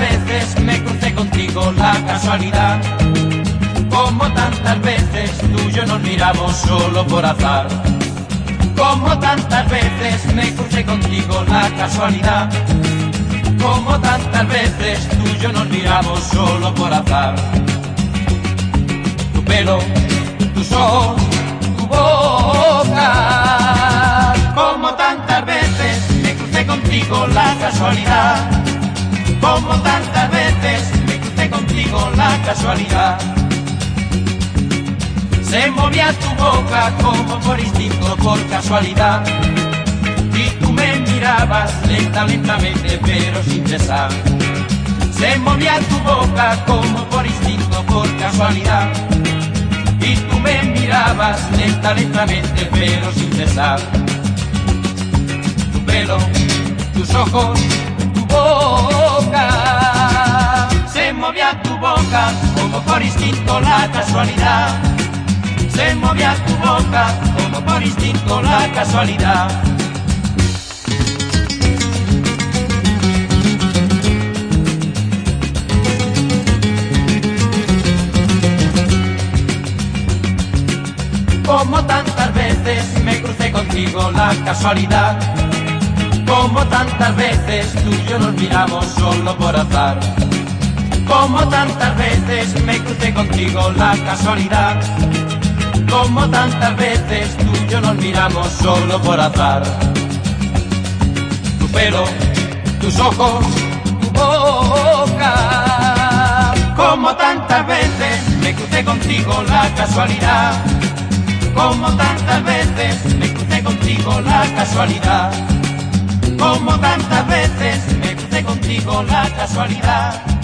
veces me crucé contigo la casualidad. Como tantas veces tú y yo nos miramos solo por azar. Como tantas veces me crucé contigo la casualidad. Como tantas veces tú y yo nos miramos solo por azar. Tu pelo, tus ojos, tu boca. Como tantas veces me crucé contigo la casualidad. Se movía tu boca como por instinto, por casualidad. Y tú me mirabas lenta, lentamente, pero sin cesar. Se movía tu boca como por instinto, por casualidad. Y tú me mirabas lenta, lentamente, pero sin cesar. Tu pelo, tus ojos, tu boca. Se movía tu boca como por instinto la casualidad se movía tu boca como por instinto la casualidad. Como tantas veces me crucé contigo la casualidad. Como tantas veces tú y yo nos miramos solo por azar. Como tantas veces me crucé contigo la casualidad como tantas veces tú y yo nos miramos solo por azar. Tu pelo, tus ojos, tu boca. Como tantas veces me crucé contigo la casualidad. Como tantas veces me crucé contigo la casualidad. Como tantas veces me crucé contigo la casualidad.